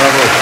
Bravo.